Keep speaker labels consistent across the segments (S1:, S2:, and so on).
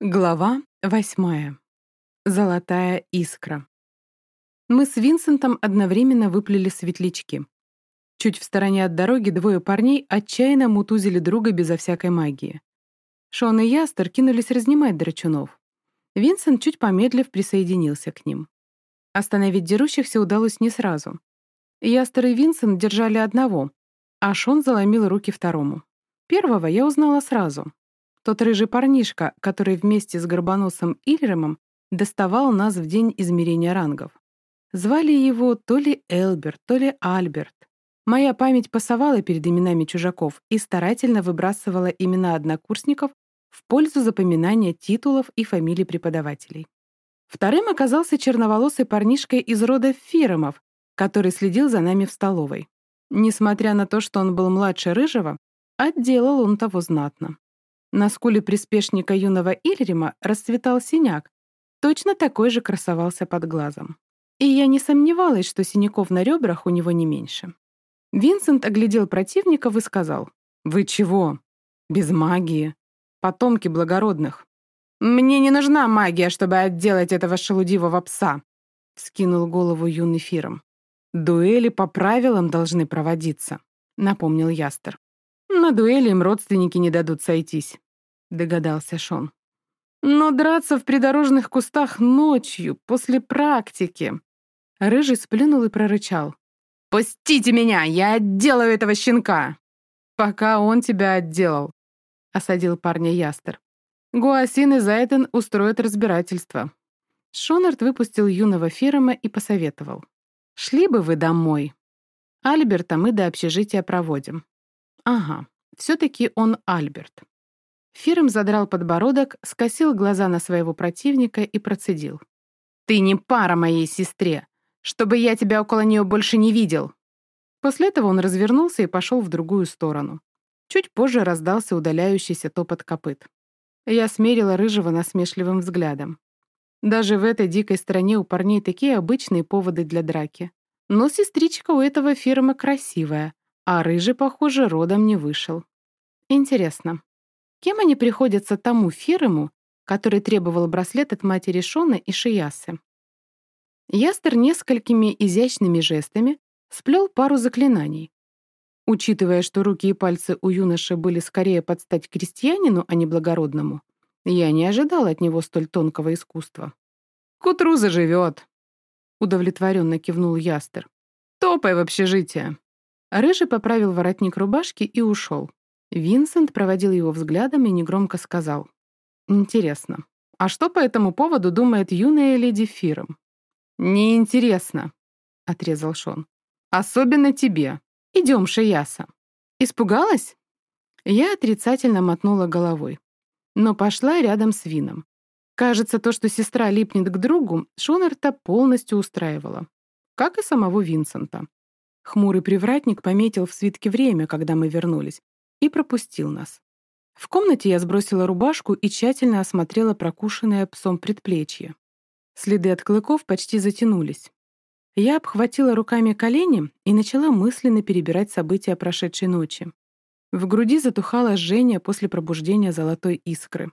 S1: Глава восьмая. Золотая искра. Мы с Винсентом одновременно выплели светлячки. Чуть в стороне от дороги двое парней отчаянно мутузили друга безо всякой магии. Шон и Ястер кинулись разнимать драчунов. Винсент, чуть помедлив, присоединился к ним. Остановить дерущихся удалось не сразу. Ястер и Винсент держали одного, а Шон заломил руки второму. Первого я узнала сразу. Тот рыжий парнишка, который вместе с горбоносом Ильремом доставал нас в день измерения рангов. Звали его то ли Элберт, то ли Альберт. Моя память пасовала перед именами чужаков и старательно выбрасывала имена однокурсников в пользу запоминания титулов и фамилий преподавателей. Вторым оказался черноволосый парнишка из рода Фиромов, который следил за нами в столовой. Несмотря на то, что он был младше Рыжего, отделал он того знатно. На скуле приспешника юного Ильрима расцветал синяк, точно такой же красовался под глазом. И я не сомневалась, что синяков на ребрах у него не меньше. Винсент оглядел противников и сказал, «Вы чего? Без магии. Потомки благородных». «Мне не нужна магия, чтобы отделать этого шелудивого пса», — вскинул голову юный Фиром. «Дуэли по правилам должны проводиться», — напомнил Ястер. «На дуэли им родственники не дадут сойтись», — догадался Шон. «Но драться в придорожных кустах ночью, после практики...» Рыжий сплюнул и прорычал. «Пустите меня! Я отделаю этого щенка!» «Пока он тебя отделал», — осадил парня Ястер. «Гуасин и Зайтен устроят разбирательство». Шонард выпустил юного Ферома и посоветовал. «Шли бы вы домой. Альберта мы до общежития проводим». «Ага, все-таки он Альберт». Фирм задрал подбородок, скосил глаза на своего противника и процедил. «Ты не пара моей сестре, чтобы я тебя около нее больше не видел!» После этого он развернулся и пошел в другую сторону. Чуть позже раздался удаляющийся топот копыт. Я смерила Рыжего насмешливым взглядом. Даже в этой дикой стране у парней такие обычные поводы для драки. Но сестричка у этого фирмы красивая, а Рыжий, похоже, родом не вышел. Интересно, Кем они приходятся тому Фирому, который требовал браслет от матери Шона и Шиясы? Ястер несколькими изящными жестами сплел пару заклинаний. Учитывая, что руки и пальцы у юноши были скорее под стать крестьянину, а не благородному, я не ожидал от него столь тонкого искусства. «К утру заживет», — удовлетворенно кивнул Ястер. «Топай в общежитие». Рыжий поправил воротник рубашки и ушел. Винсент проводил его взглядом и негромко сказал. «Интересно, а что по этому поводу думает юная леди Фиром?» «Неинтересно», — отрезал Шон. «Особенно тебе. Идем, Шияса». «Испугалась?» Я отрицательно мотнула головой, но пошла рядом с Вином. Кажется, то, что сестра липнет к другу, Шонарта полностью устраивало. Как и самого Винсента. Хмурый привратник пометил в свитке время, когда мы вернулись, и пропустил нас. В комнате я сбросила рубашку и тщательно осмотрела прокушенное псом предплечье. Следы от клыков почти затянулись. Я обхватила руками колени и начала мысленно перебирать события прошедшей ночи. В груди затухало жжение после пробуждения золотой искры.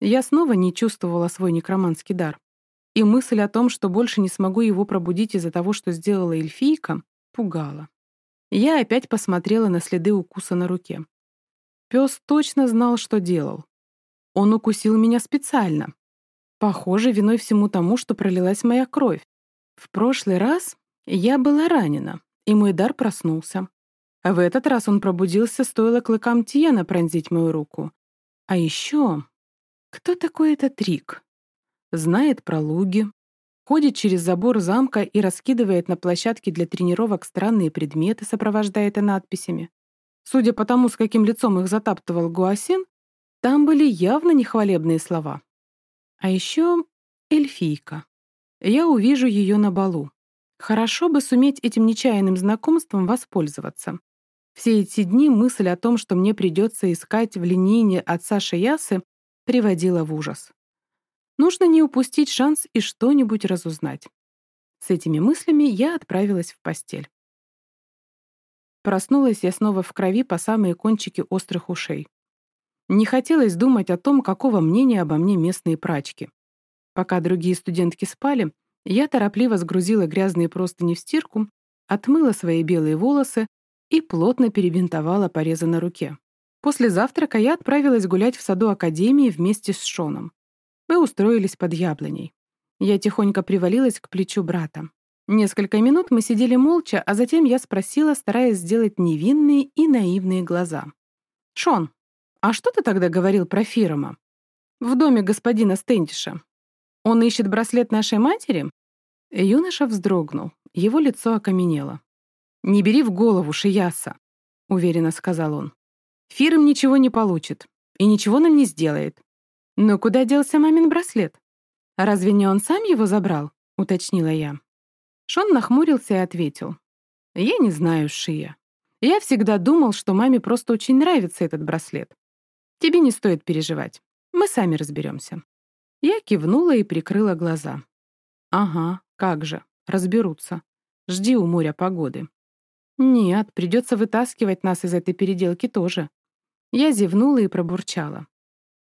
S1: Я снова не чувствовала свой некроманский дар. И мысль о том, что больше не смогу его пробудить из-за того, что сделала эльфийка, пугала. Я опять посмотрела на следы укуса на руке. Пес точно знал, что делал. Он укусил меня специально. Похоже, виной всему тому, что пролилась моя кровь. В прошлый раз я была ранена, и мой дар проснулся. А в этот раз он пробудился, стоило клыкам Тиена пронзить мою руку. А еще... Кто такой этот Рик? Знает про луги, ходит через забор замка и раскидывает на площадке для тренировок странные предметы, сопровождая это надписями. Судя по тому, с каким лицом их затаптывал Гуасин, там были явно нехвалебные слова. А еще эльфийка. Я увижу ее на балу. Хорошо бы суметь этим нечаянным знакомством воспользоваться. Все эти дни мысль о том, что мне придется искать в линейне отца Шиясы, приводила в ужас. Нужно не упустить шанс и что-нибудь разузнать. С этими мыслями я отправилась в постель. Проснулась я снова в крови по самые кончики острых ушей. Не хотелось думать о том, какого мнения обо мне местные прачки. Пока другие студентки спали, я торопливо сгрузила грязные простыни в стирку, отмыла свои белые волосы и плотно перебинтовала порезы на руке. После завтрака я отправилась гулять в саду Академии вместе с Шоном. Мы устроились под яблоней. Я тихонько привалилась к плечу брата. Несколько минут мы сидели молча, а затем я спросила, стараясь сделать невинные и наивные глаза. «Шон, а что ты тогда говорил про Фирома? В доме господина Стентиша. Он ищет браслет нашей матери?» Юноша вздрогнул, его лицо окаменело. «Не бери в голову, Шияса», — уверенно сказал он. «Фирм ничего не получит и ничего нам не сделает. Но куда делся мамин браслет? Разве не он сам его забрал?» — уточнила я. Шон нахмурился и ответил. «Я не знаю, Шия. Я всегда думал, что маме просто очень нравится этот браслет. Тебе не стоит переживать. Мы сами разберемся». Я кивнула и прикрыла глаза. «Ага, как же, разберутся. Жди у моря погоды». «Нет, придется вытаскивать нас из этой переделки тоже». Я зевнула и пробурчала.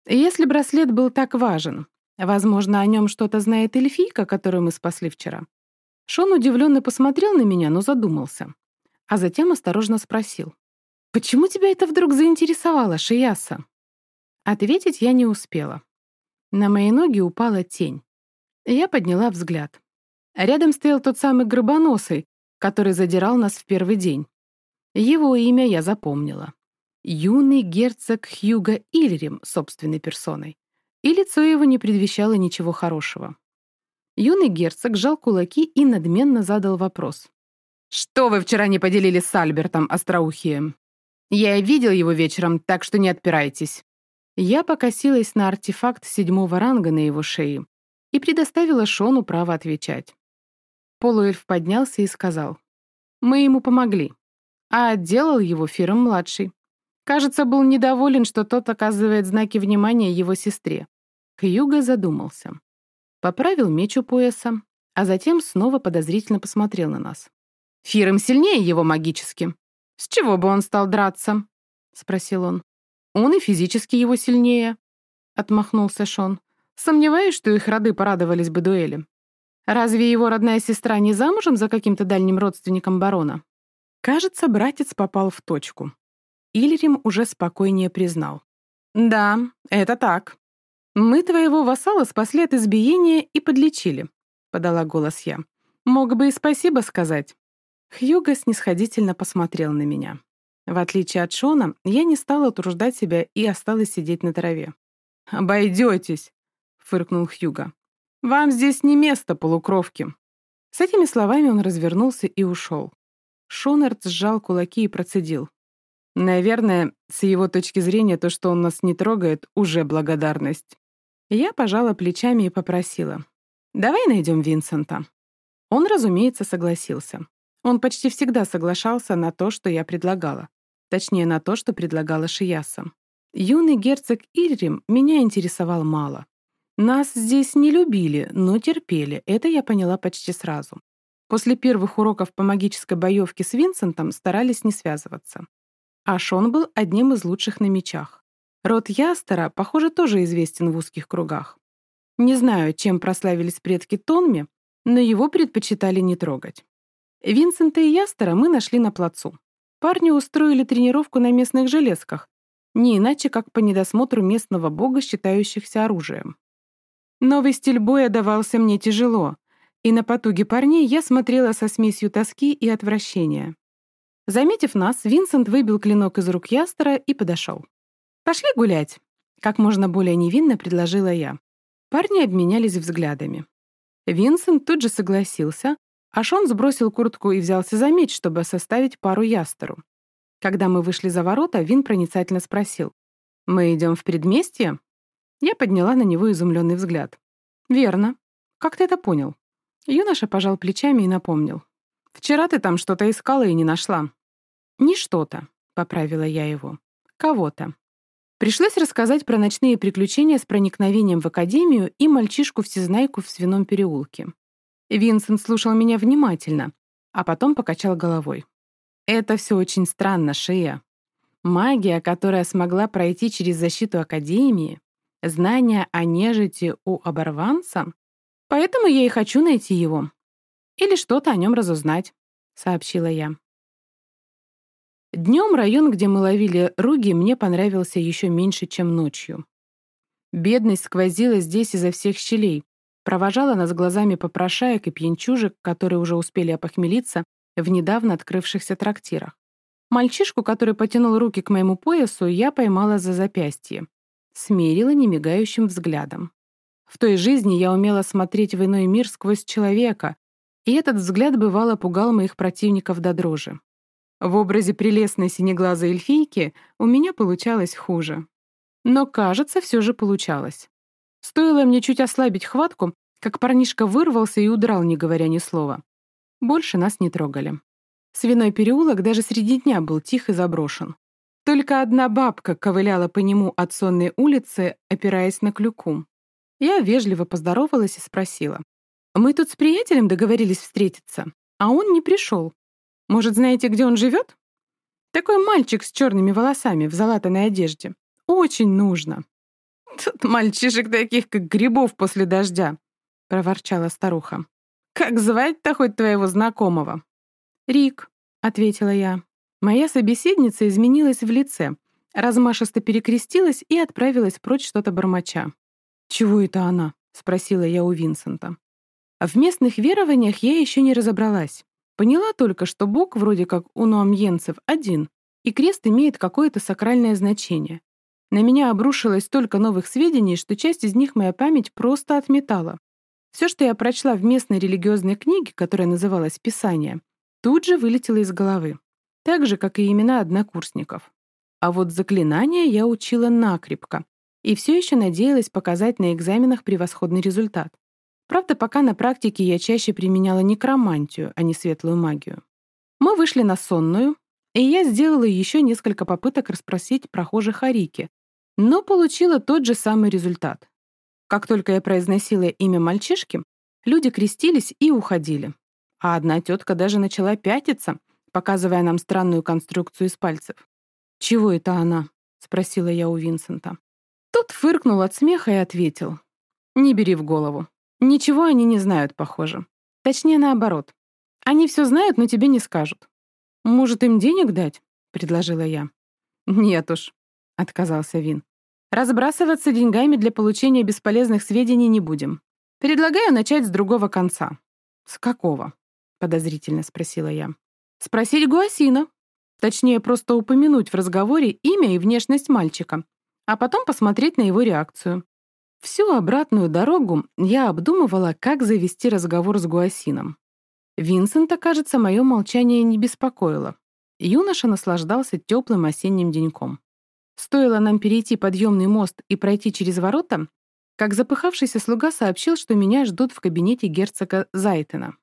S1: «Если браслет был так важен, возможно, о нем что-то знает эльфийка, которую мы спасли вчера. Шон удивленно посмотрел на меня, но задумался. А затем осторожно спросил. «Почему тебя это вдруг заинтересовало, Шияса?» Ответить я не успела. На мои ноги упала тень. Я подняла взгляд. Рядом стоял тот самый гробоносый, который задирал нас в первый день. Его имя я запомнила. Юный герцог Хьюга Ильрим собственной персоной. И лицо его не предвещало ничего хорошего. Юный герцог сжал кулаки и надменно задал вопрос. «Что вы вчера не поделили с Альбертом, остроухие? Я видел его вечером, так что не отпирайтесь». Я покосилась на артефакт седьмого ранга на его шее и предоставила Шону право отвечать. Полуэльф поднялся и сказал. «Мы ему помогли, а отделал его Фиром-младший. Кажется, был недоволен, что тот оказывает знаки внимания его сестре». Хьюго задумался. Поправил меч у пояса, а затем снова подозрительно посмотрел на нас. «Фирм сильнее его магически. С чего бы он стал драться?» — спросил он. «Он и физически его сильнее», — отмахнулся Шон. «Сомневаюсь, что их роды порадовались бы дуэли. Разве его родная сестра не замужем за каким-то дальним родственником барона?» Кажется, братец попал в точку. Ильрим уже спокойнее признал. «Да, это так. «Мы твоего вассала спасли от избиения и подлечили», — подала голос я. «Мог бы и спасибо сказать». Хьюго снисходительно посмотрел на меня. В отличие от Шона, я не стала утруждать себя и осталась сидеть на траве. «Обойдетесь», — фыркнул Хьюго. «Вам здесь не место, полукровки». С этими словами он развернулся и ушел. Шонард сжал кулаки и процедил. Наверное, с его точки зрения, то, что он нас не трогает, уже благодарность. Я пожала плечами и попросила. «Давай найдем Винсента». Он, разумеется, согласился. Он почти всегда соглашался на то, что я предлагала. Точнее, на то, что предлагала Шияса. Юный герцог Ильрим меня интересовал мало. Нас здесь не любили, но терпели, это я поняла почти сразу. После первых уроков по магической боевке с Винсентом старались не связываться. А Шон был одним из лучших на мечах. Род Ястера, похоже, тоже известен в узких кругах. Не знаю, чем прославились предки Тонми, но его предпочитали не трогать. Винсента и Ястера мы нашли на плацу. Парни устроили тренировку на местных железках, не иначе, как по недосмотру местного бога, считающихся оружием. Новый стиль боя давался мне тяжело, и на потуги парней я смотрела со смесью тоски и отвращения. Заметив нас, Винсент выбил клинок из рук Ястера и подошел. «Пошли гулять», — как можно более невинно предложила я. Парни обменялись взглядами. Винсент тут же согласился, а Шон сбросил куртку и взялся за меч, чтобы составить пару Ястеру. Когда мы вышли за ворота, Вин проницательно спросил. «Мы идем в предместье?» Я подняла на него изумленный взгляд. «Верно. Как ты это понял?» Юноша пожал плечами и напомнил. «Вчера ты там что-то искала и не нашла. «Не что-то», — поправила я его. «Кого-то». Пришлось рассказать про ночные приключения с проникновением в академию и мальчишку-всезнайку в свином переулке. Винсент слушал меня внимательно, а потом покачал головой. «Это все очень странно, Шия. Магия, которая смогла пройти через защиту Академии, знания о нежити у оборванца. Поэтому я и хочу найти его. Или что-то о нем разузнать, — сообщила я. Днем район, где мы ловили руги, мне понравился еще меньше, чем ночью. Бедность сквозила здесь изо всех щелей, провожала нас глазами попрошаек и пьянчужек, которые уже успели опохмелиться в недавно открывшихся трактирах. Мальчишку, который потянул руки к моему поясу, я поймала за запястье. Смерила немигающим взглядом. В той жизни я умела смотреть в иной мир сквозь человека, и этот взгляд бывало пугал моих противников до дрожи. В образе прелестной синеглазой эльфийки у меня получалось хуже. Но, кажется, все же получалось. Стоило мне чуть ослабить хватку, как парнишка вырвался и удрал, не говоря ни слова. Больше нас не трогали. Свиной переулок даже среди дня был тих и заброшен. Только одна бабка ковыляла по нему от сонной улицы, опираясь на клюку. Я вежливо поздоровалась и спросила. «Мы тут с приятелем договорились встретиться, а он не пришел. Может, знаете, где он живет?» «Такой мальчик с черными волосами в залатанной одежде. Очень нужно». «Тут мальчишек таких, как грибов после дождя», — проворчала старуха. «Как звать-то хоть твоего знакомого?» «Рик», — ответила я. Моя собеседница изменилась в лице, размашисто перекрестилась и отправилась прочь что-то бормоча. «Чего это она?» — спросила я у Винсента. В местных верованиях я еще не разобралась. Поняла только, что Бог вроде как у нуамьенцев один, и крест имеет какое-то сакральное значение. На меня обрушилось столько новых сведений, что часть из них моя память просто отметала. Все, что я прочла в местной религиозной книге, которая называлась «Писание», тут же вылетело из головы. Так же, как и имена однокурсников. А вот заклинания я учила накрепко и все еще надеялась показать на экзаменах превосходный результат. Правда, пока на практике я чаще применяла некромантию, а не светлую магию. Мы вышли на сонную, и я сделала еще несколько попыток расспросить прохожих о Рике, но получила тот же самый результат. Как только я произносила имя мальчишки, люди крестились и уходили. А одна тетка даже начала пятиться, показывая нам странную конструкцию из пальцев. «Чего это она?» — спросила я у Винсента. Тот фыркнул от смеха и ответил. «Не бери в голову. Ничего они не знают, похоже. Точнее, наоборот. Они все знают, но тебе не скажут. Может, им денег дать?» — предложила я. «Нет уж», — отказался Вин. Разбрасываться деньгами для получения бесполезных сведений не будем. Предлагаю начать с другого конца. С какого? Подозрительно спросила я. Спросить Гуасина. Точнее, просто упомянуть в разговоре имя и внешность мальчика, а потом посмотреть на его реакцию. Всю обратную дорогу я обдумывала, как завести разговор с Гуасином. Винсента, кажется, мое молчание не беспокоило. Юноша наслаждался теплым осенним деньком. Стоило нам перейти подъемный мост и пройти через ворота, как запыхавшийся слуга сообщил, что меня ждут в кабинете герцога Зайтена.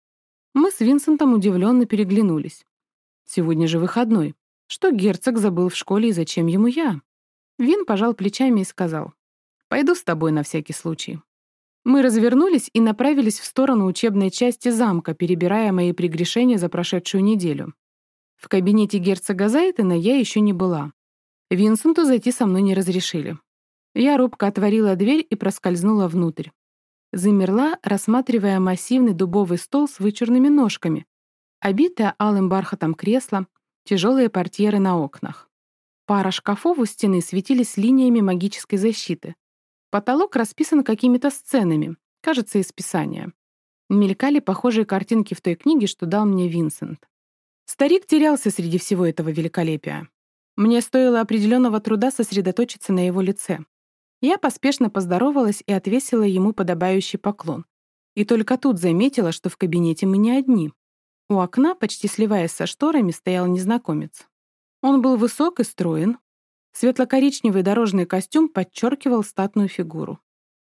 S1: Мы с Винсентом удивленно переглянулись. Сегодня же выходной. Что герцог забыл в школе и зачем ему я? Вин пожал плечами и сказал, «Пойду с тобой на всякий случай». Мы развернулись и направились в сторону учебной части замка, перебирая мои прегрешения за прошедшую неделю. В кабинете герцога Зайтена я еще не была. Винсенту зайти со мной не разрешили. Я робко отворила дверь и проскользнула внутрь. Замерла, рассматривая массивный дубовый стол с вычурными ножками, обитое алым бархатом кресло, тяжелые портьеры на окнах. Пара шкафов у стены светились линиями магической защиты. Потолок расписан какими-то сценами, кажется, из писания. Мелькали похожие картинки в той книге, что дал мне Винсент. Старик терялся среди всего этого великолепия. Мне стоило определенного труда сосредоточиться на его лице. Я поспешно поздоровалась и отвесила ему подобающий поклон. И только тут заметила, что в кабинете мы не одни. У окна, почти сливаясь со шторами, стоял незнакомец. Он был высок и строен. Светло-коричневый дорожный костюм подчеркивал статную фигуру.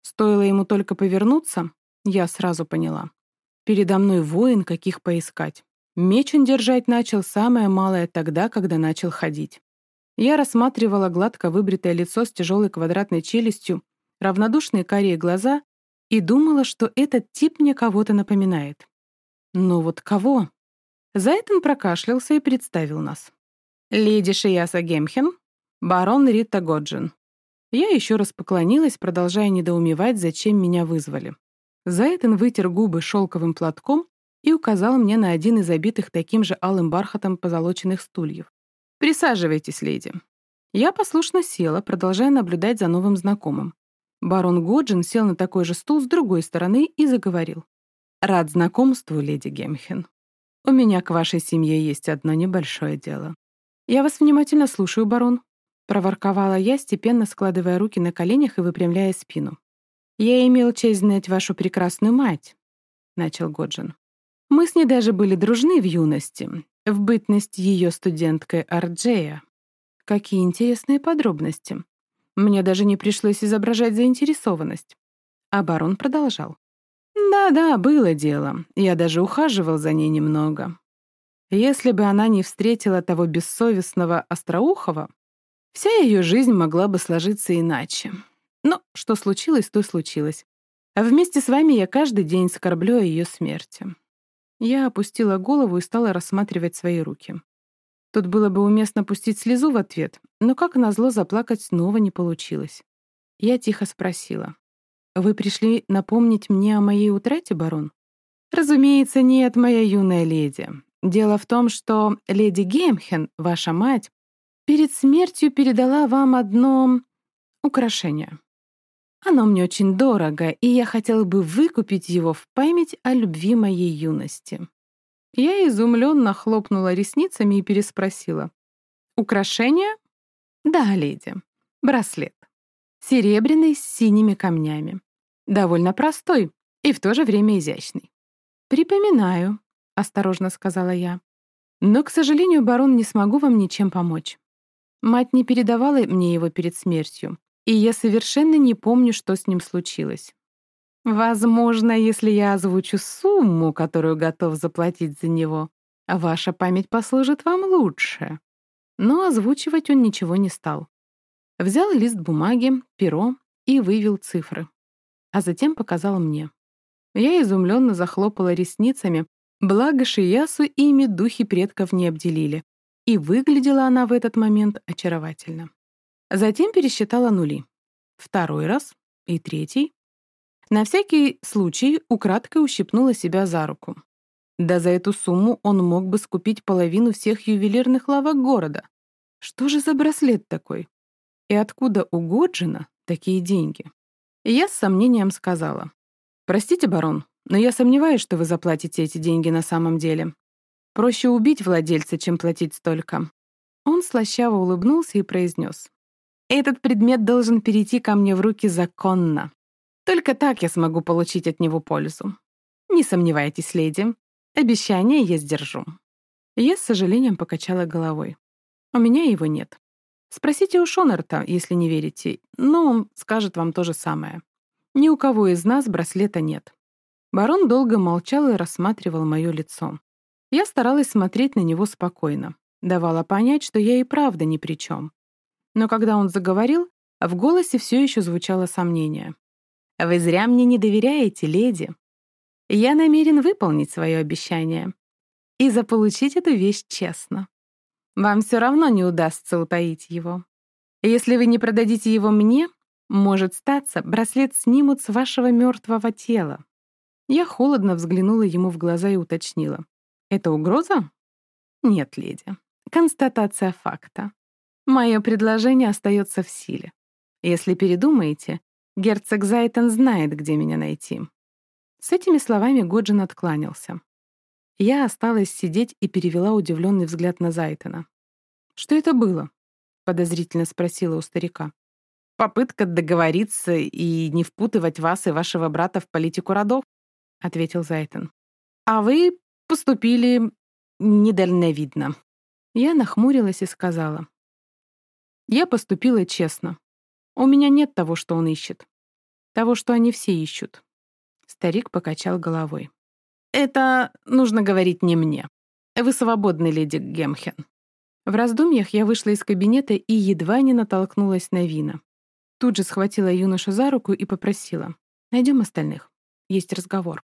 S1: Стоило ему только повернуться, я сразу поняла. Передо мной воин, каких поискать. Меч он держать начал самое малое тогда, когда начал ходить. Я рассматривала гладко выбритое лицо с тяжелой квадратной челюстью, равнодушные карие глаза и думала, что этот тип мне кого-то напоминает. Но вот кого? Зайтон прокашлялся и представил нас. «Леди Шияса Гемхен, барон Рита Годжин». Я еще раз поклонилась, продолжая недоумевать, зачем меня вызвали. Зайтон вытер губы шелковым платком и указал мне на один из обитых таким же алым бархатом позолоченных стульев. «Присаживайтесь, леди». Я послушно села, продолжая наблюдать за новым знакомым. Барон Годжин сел на такой же стул с другой стороны и заговорил. «Рад знакомству, леди Гемхен. У меня к вашей семье есть одно небольшое дело». «Я вас внимательно слушаю, барон», — проворковала я, степенно складывая руки на коленях и выпрямляя спину. «Я имел честь знать вашу прекрасную мать», — начал Годжин. «Мы с ней даже были дружны в юности, в бытность ее студенткой Арджея. Какие интересные подробности. Мне даже не пришлось изображать заинтересованность. А барон продолжал. «Да-да, было дело. Я даже ухаживал за ней немного. Если бы она не встретила того бессовестного Остроухова, вся ее жизнь могла бы сложиться иначе. Но что случилось, то случилось. А вместе с вами я каждый день скорблю о ее смерти». Я опустила голову и стала рассматривать свои руки. Тут было бы уместно пустить слезу в ответ, но, как назло, заплакать снова не получилось. Я тихо спросила. «Вы пришли напомнить мне о моей утрате, барон?» «Разумеется, нет, моя юная леди. Дело в том, что леди Геймхен, ваша мать, перед смертью передала вам одно украшение. Оно мне очень дорого, и я хотела бы выкупить его в память о любви моей юности. Я изумленно хлопнула ресницами и переспросила. «Украшение?» «Да, леди. Браслет. Серебряный с синими камнями. Довольно простой и в то же время изящный». «Припоминаю», — осторожно сказала я. «Но, к сожалению, барон, не смогу вам ничем помочь. Мать не передавала мне его перед смертью, и я совершенно не помню, что с ним случилось. Возможно, если я озвучу сумму, которую готов заплатить за него, ваша память послужит вам лучше. Но озвучивать он ничего не стал. Взял лист бумаги, перо и вывел цифры. А затем показал мне. Я изумленно захлопала ресницами, благо Шиясу ими духи предков не обделили. И выглядела она в этот момент очаровательно. Затем пересчитала нули. Второй раз и третий. На всякий случай украдкой ущипнула себя за руку. Да за эту сумму он мог бы скупить половину всех ювелирных лавок города. Что же за браслет такой? И откуда у Годжина такие деньги? Я с сомнением сказала. «Простите, барон, но я сомневаюсь, что вы заплатите эти деньги на самом деле. Проще убить владельца, чем платить столько». Он слащаво улыбнулся и произнес. «Этот предмет должен перейти ко мне в руки законно. Только так я смогу получить от него пользу. Не сомневайтесь, леди. Обещание я сдержу». Я с сожалением покачала головой. «У меня его нет. Спросите у Шонерта, если не верите, но он скажет вам то же самое. Ни у кого из нас браслета нет». Барон долго молчал и рассматривал мое лицо. Я старалась смотреть на него спокойно, давала понять, что я и правда ни при чем. Но когда он заговорил, в голосе все еще звучало сомнение. Вы зря мне не доверяете, леди. Я намерен выполнить свое обещание и заполучить эту вещь честно. Вам все равно не удастся утаить его. Если вы не продадите его мне, может статься, браслет снимут с вашего мертвого тела. Я холодно взглянула ему в глаза и уточнила. Это угроза? Нет, леди. Констатация факта. Мое предложение остается в силе. Если передумаете, Герцог Зайтон знает, где меня найти». С этими словами Годжин откланялся. Я осталась сидеть и перевела удивленный взгляд на Зайтона. «Что это было?» — подозрительно спросила у старика. «Попытка договориться и не впутывать вас и вашего брата в политику родов», — ответил Зайтон. «А вы поступили недальновидно». Я нахмурилась и сказала. «Я поступила честно. У меня нет того, что он ищет. Того, что они все ищут. Старик покачал головой. Это нужно говорить не мне. Вы свободны, леди Гемхен. В раздумьях я вышла из кабинета и едва не натолкнулась на Вина. Тут же схватила юношу за руку и попросила. «Найдем остальных. Есть разговор».